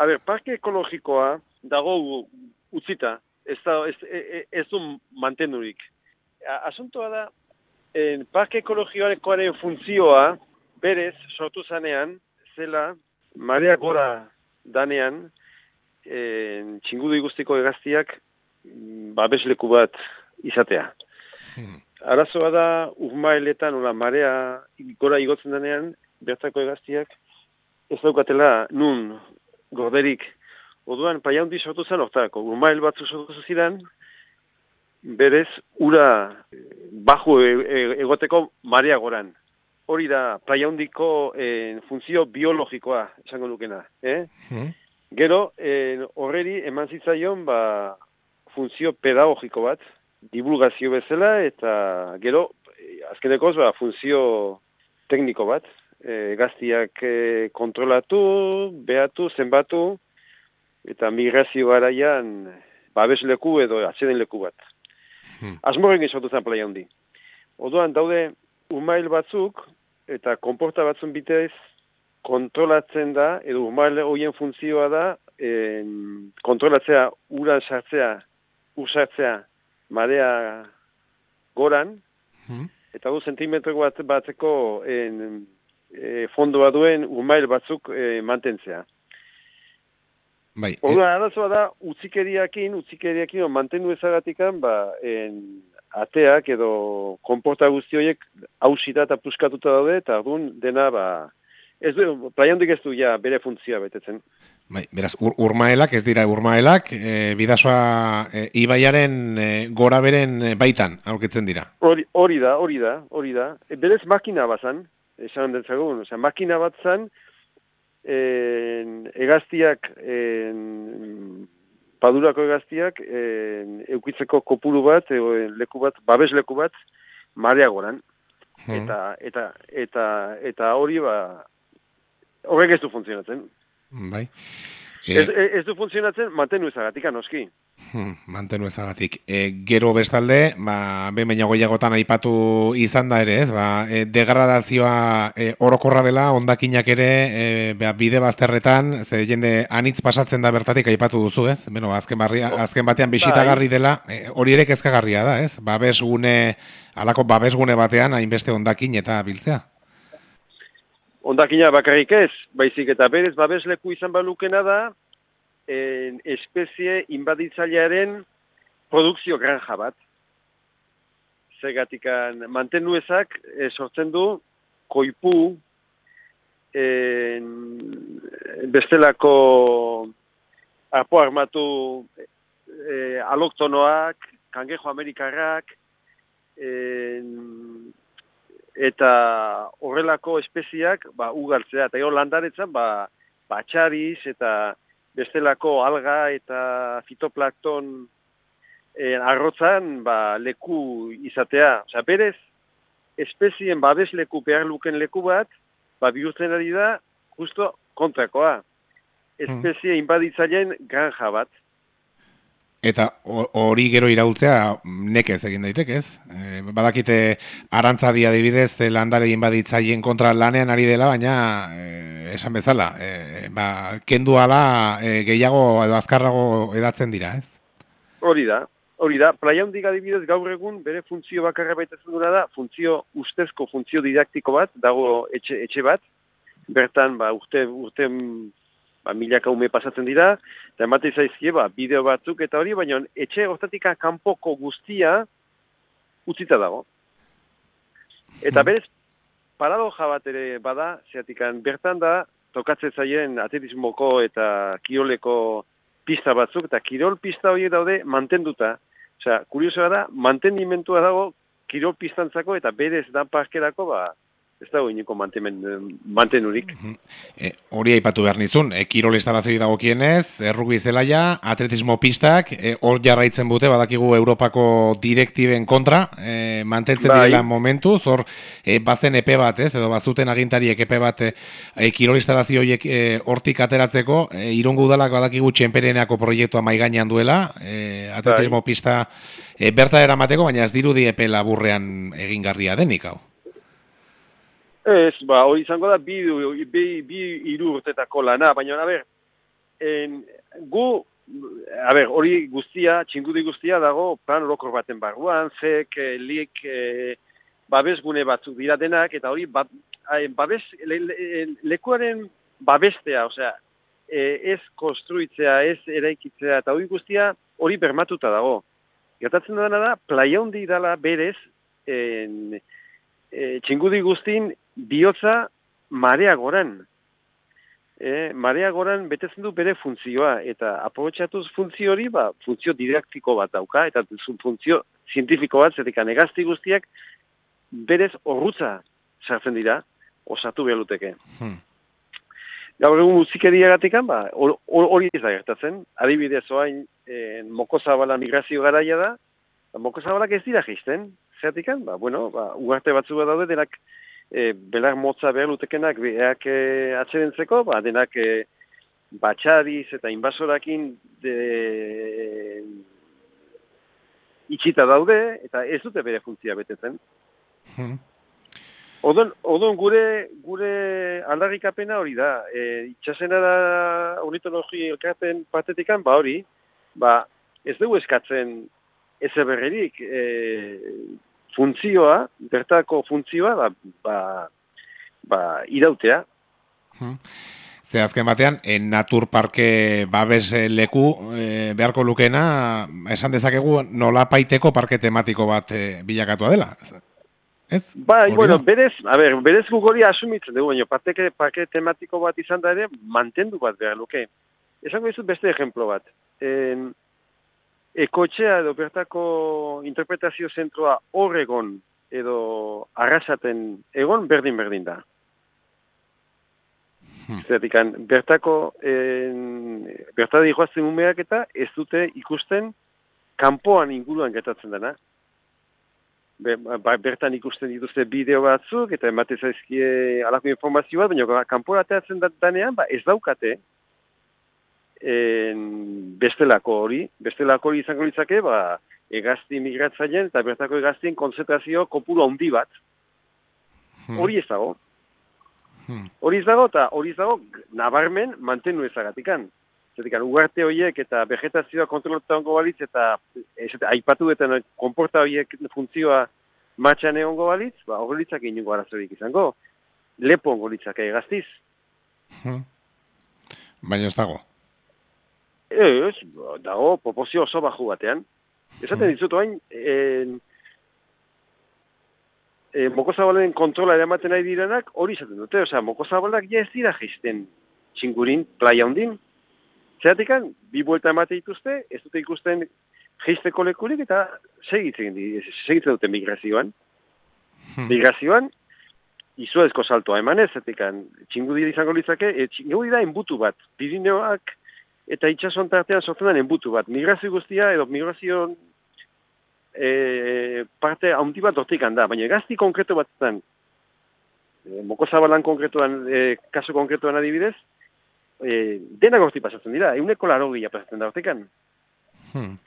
a ber, parke ekologikoa dago utzita, ez, da, ez, ez, e, ez du mantenurik. Asuntoa da, en, parke ekologikoaren funtzioa, berez, sortu zanean, zela, marea gora danean, en, txingudu iguztiko egaztiak, mm, babesleku bat izatea. Hmm. Arazoa da, urmaeletan, ola, marea gora igotzen denean, bertako egaztiak, ez daukatela nun gorderik. Oduan, paia hundi sortu zen, ortako, urmael batzu sortu ziren, berez, ura baju e, e, egoteko marea goran. Hori da, paia hundiko eh, funtzio biologikoa, esango nukena. Eh? Hmm. Gero, eh, horreri eman zitzaion, ba, funtzio pedagogiko bat, divulgazio bezala, eta gero, azkenekoz, ba, funtzio tekniko bat, e, gaztiak e, kontrolatu, behatu, zenbatu, eta migrazio garaian babesleku edo atzeden leku bat. Hmm. Azmorren izatu zen playa handi. Oduan daude umail batzuk eta konporta batzun bitez kontrolatzen da, edo umail horien funtzioa da, en, kontrolatzea, ura sartzea, usartzea, marea goran, hmm. eta du sentimetro bat batzeko en, e, fondoa duen umail batzuk e, mantentzea. Bai. Orduan, e... arazoa da, utzikeriakin, utzikeriakin, mantendu ezagatikan, ba, en, ateak edo konporta guzti horiek hausita eta puskatuta daude, eta orduan dena, ba, ez du, plaiandik ez du ja bere funtzia betetzen. Bai, beraz, ur, urmaelak, ez dira urmaelak, e, bidazoa e, ibaiaren e, gora beren e, baitan, aurkitzen dira. Hori, hori da, hori da, hori da. E, berez makina bazan, esan dentzagun, osea, makina bat zan, en, egaztiak, en, padurako egaztiak, en, eukitzeko kopuru bat, e, leku bat, babes leku bat, marea goran. Hmm. Eta, eta, eta, eta hori, ba, horrek ez du funtzionatzen. Bai. Ez, ez du funtzionatzen, mantenu ezagatik, anoski. Hmm, mantenu ezagatik. E, gero bestalde, ba, behin goiagotan aipatu izan da ere, ez? Ba, e, degradazioa e, orokorra dela, ondakinak ere, e, ba, bide bazterretan, ze jende anitz pasatzen da bertatik aipatu duzu, ez? Beno, azken, barri, azken batean bisitagarri bai. dela, e, hori ere kezkagarria da, ez? Babesgune, alako babesgune batean, hainbeste ondakin eta biltzea ondakina bakarrik ez, baizik eta berez babesleku izan balukena da, en, espezie inbaditzailearen produkzio granja bat. Zegatikan mantendu ezak, e, sortzen du, koipu, en, bestelako arpo armatu e, aloktonoak, kangejo amerikarrak, en, eta horrelako espeziak ba, ugaltzea. Eta hor landaretzan, ba, batxariz eta bestelako alga eta fitoplakton e, arrotzan ba, leku izatea. Osa, berez, espezien babes leku behar luken leku bat, ba, bihurtzen ari da, justo kontrakoa. Hmm. Espezie inbaditzaileen granja bat. Eta hori gero iraultzea nekez egin daiteke, ez? E, badakite arantzadia adibidez landare baditzaien kontra lanean ari dela, baina e, esan bezala, e, ba, kendu ala e, gehiago edo azkarrago edatzen dira, ez? Hori da, hori da. Playa hundik adibidez gaur egun bere funtzio bakarra baitatzen dura da, funtzio ustezko funtzio didaktiko bat, dago etxe, etxe bat, bertan ba, urte, urte ba, milaka ume pasatzen dira, eta emate zaizkie, ba, bideo batzuk eta hori, baina etxe hortatik kanpoko guztia utzita dago. Eta hmm. berez, paradoja bat ere bada, zeatikan bertan da, tokatzen zaien atletismoko eta kiroleko pista batzuk, eta kirol pista hori daude mantenduta. Osea, kuriosoa da, mantendimentua dago kirol pistantzako eta berez dan parkerako, ba, ez dago iniko mantenurik. E, hori aipatu behar nizun, e, kirol instalazio dago kienez, errugbi zelaia, atletismo pistak, e, hor jarraitzen bute, badakigu Europako direktiben kontra, e, mantentzen bai. direla momentu, zor e, bazen epe bat, ez, edo bazuten agintariek epe bat, e, e kirol instalazio horiek e, hortik ateratzeko, e, irungu udalak badakigu txenpereneako proiektua maiganean duela, e, atletismo bai. pista e, berta eramateko, baina ez dirudi epe laburrean egingarria denik, hau. Ez, ba, hori izango da bi, bi, bi iru urtetako lana, baina, a ber, en, gu, a ber, hori guztia, txingudi guztia dago plan orokor baten barruan, zek, eh, lik, eh, babes gune batzuk dira denak, eta hori ba, babes, le, le, lekuaren babestea, osea, eh, ez konstruitzea, ez eraikitzea, eta hori guztia hori bermatuta dago. Gertatzen dena da, playa hundi dala berez, en, e, txingudi guztin bihotza marea goran e, marea goran betetzen du bere funtzioa, eta aprobetsatuz funtzio hori, ba, funtzio didaktiko bat dauka, eta funtzio zientifiko bat, zetik anegazti guztiak, berez horrutza sartzen dira, osatu behar luteke. Hmm. Gaur egun musikeria gatikan, ba, hori ez da gertatzen, adibidez oain, e, mokozabala migrazio garaia da, ba, mokozabalak ez dira jisten, zeratikan, ba, bueno, ba, uarte batzu bat daude, denak, e, belar motza behar lutekenak beheak e, atxerentzeko, ba, denak e, batxariz eta inbasorakin de, itxita daude, eta ez dute bere funtzia betetzen. Hmm. Odon, odon gure, gure aldarrikapena hori da, e, itxasena da ornitologi elkarten patetikan, ba hori, ba ez dugu eskatzen ez eberrerik, e, funtzioa, bertako funtzioa, ba, ba, ba irautea. Hmm. Ze azken batean, en naturparke babes leku e, beharko lukena, esan dezakegu nola paiteko parke tematiko bat e, bilakatua dela. Ez? Ba, bueno, berez, a ber, berez gugori asumitzen dugu, baina parke, parke tematiko bat izan da ere, mantendu bat behar luke. Esango dizut beste ejemplo bat. En, ekotxea edo bertako interpretazio zentroa horregon edo arrasaten egon berdin-berdin da. Hmm. Zertikan, bertako en, bertadi joazten umeak eta ez dute ikusten kanpoan inguruan getatzen dena. Be, ba, bertan ikusten dituzte bideo batzuk eta emate zaizkie alako informazioa, baina kanpoan ateatzen danean ba, ez daukate en, bestelako hori, bestelako hori izango litzake, ba, egazti migratzaien eta bertako egaztien konzentrazio kopuru handi bat. Hmm. Hori ez dago. Hmm. Hori ez dago eta hori ez dago nabarmen mantenu ezagatikan. Zertikan, ugarte horiek eta vegetazioa kontrolatuta ongo balitz eta ez, aipatu eta konporta horiek funtzioa matxan egongo balitz, ba, hori litzak inungo arazorik izango. Lepo ongo litzak egaztiz. Hmm. Baina ez dago. Ez, dago, popozio oso baju batean. Esaten hmm. dizut oain, en, e, mokozabalen kontrola eramaten nahi direnak hori izaten dute. Osea, mokozabalak ja ez dira jisten txingurin, playa hondin. Zeratikan, bi buelta emate dituzte, ez dute ikusten jisteko lekurik eta segitzen, segitzen dute migrazioan. Hmm. Migrazioan, izuezko saltoa emanez, zeratikan, txingudi izango litzake, e, txingudi da enbutu bat, Pirineoak, eta itxason tartean sortzen den enbutu bat. Migrazio guztia edo migrazio e, parte handi bat dortik handa, baina gazti konkretu bat zen, e, moko zabalan konkretuan, e, kaso konkretuan adibidez, e, dena gorti pasatzen dira, euneko laro gila pasatzen da hortikan. Hmm.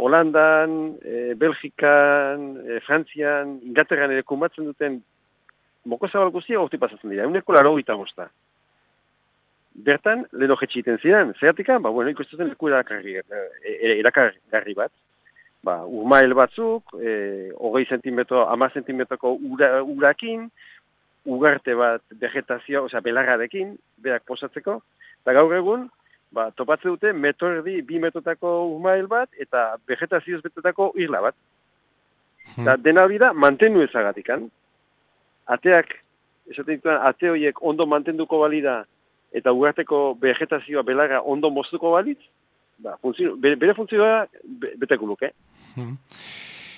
Holandan, e, Belgikan, e, Frantzian, Ingaterran ere kumbatzen duten moko zabal guztia gorti pasatzen dira, euneko laro gita guzta bertan, leno jetxiten ziren, zeratikan, ba, bueno, ikusten leku erakarri, e, erakarri bat, ba, urmael batzuk, e, hogei sentimetro, ama sentimetroko ura, urakin, ugarte bat vegetazio, osea, belarrarekin, berak posatzeko, eta gaur egun, ba, topatze dute, metro erdi, bi metrotako urmael bat, eta vegetazioz betetako irla bat. Hmm. Da, dena hori da, mantenu ezagatikan. Ateak, esaten dituan, ate horiek ondo mantenduko balida, eta ugarteko vegetazioa belarra ondo moztuko balitz, ba, funtzio, bere, bere funtzioa beteko luke. Hmm.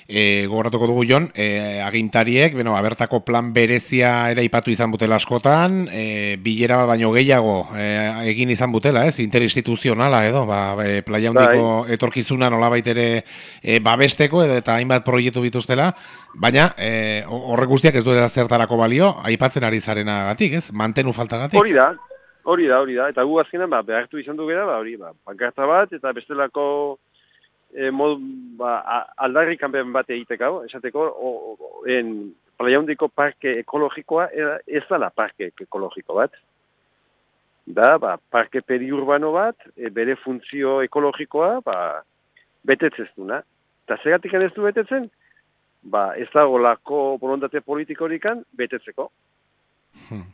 E, gogoratuko dugu jon, e, agintariek, beno, abertako plan berezia ere ipatu izan butela askotan, e, bilera baino gehiago e, egin izan butela, ez, interinstituzionala edo, ba, e, playa hundiko bai. etorkizuna nola baitere e, babesteko edo eta hainbat proiektu bituztela, baina e, horrek guztiak ez duela zertarako balio, aipatzen ari zarena gatik, ez, mantenu faltagatik. Hori da, Hori da, hori da. Eta gu azkenan, ba, behartu izan du gara, ba, hori, ba, pankarta bat, eta bestelako e, mod, ba, aldarri kanpen bat egiteko, esateko, o, o, en parke ekologikoa ez da la parke ekologiko bat. da, ba, parke periurbano bat, e, bere funtzio ekologikoa, ba, betetzez duna. Eta zegatik ez du betetzen, ba, ez dago lako borondate politiko betetzeko. Hmm.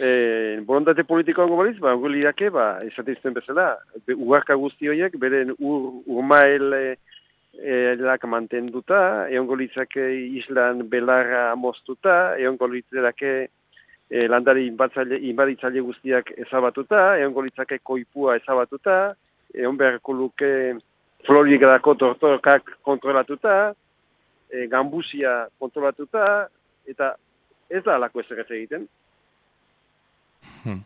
E, borondate politikoan gobaliz, ba, ongolirake, ba, esatizten bezala, ugarka guzti horiek, beren ur, urmael e, elak mantenduta, eongo litzake islan belarra moztuta, eongo litzake e, landari inbaditzaile guztiak ezabatuta, eongo litzake koipua ezabatuta, eon beharko luke florigadako tortorkak kontrolatuta, e, gambusia kontrolatuta, eta ez da alako ez egiten. Hmm.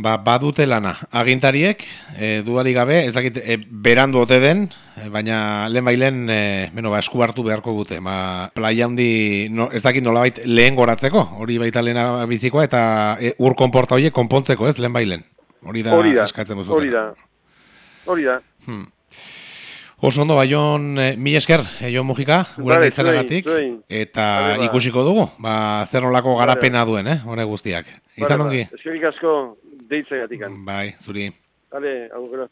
Ba, badute lana. Agintariek, e, duari gabe, ez dakit, e, berandu ote den, e, baina lehen bailen, e, beno, ba, esku hartu beharko dute. Ba, playa handi, no, ez dakit nola bait, lehen goratzeko, hori baita lehena bizikoa, eta e, ur konporta horiek konpontzeko, ez, lehen bailen. Hori da, hori da eskatzen buzu. Hori da, hori da. Hmm. Oso ondo, baion, e, mi esker, e, Jon Mujika, gure vale, ditzen eta vale, ba. ikusiko dugu, ba, zer nolako garapena duen, eh, hone guztiak. Izan vale, ongi? Ba. Eskerik asko, deitza gatikan. Bai, zuri. Hale, hau gero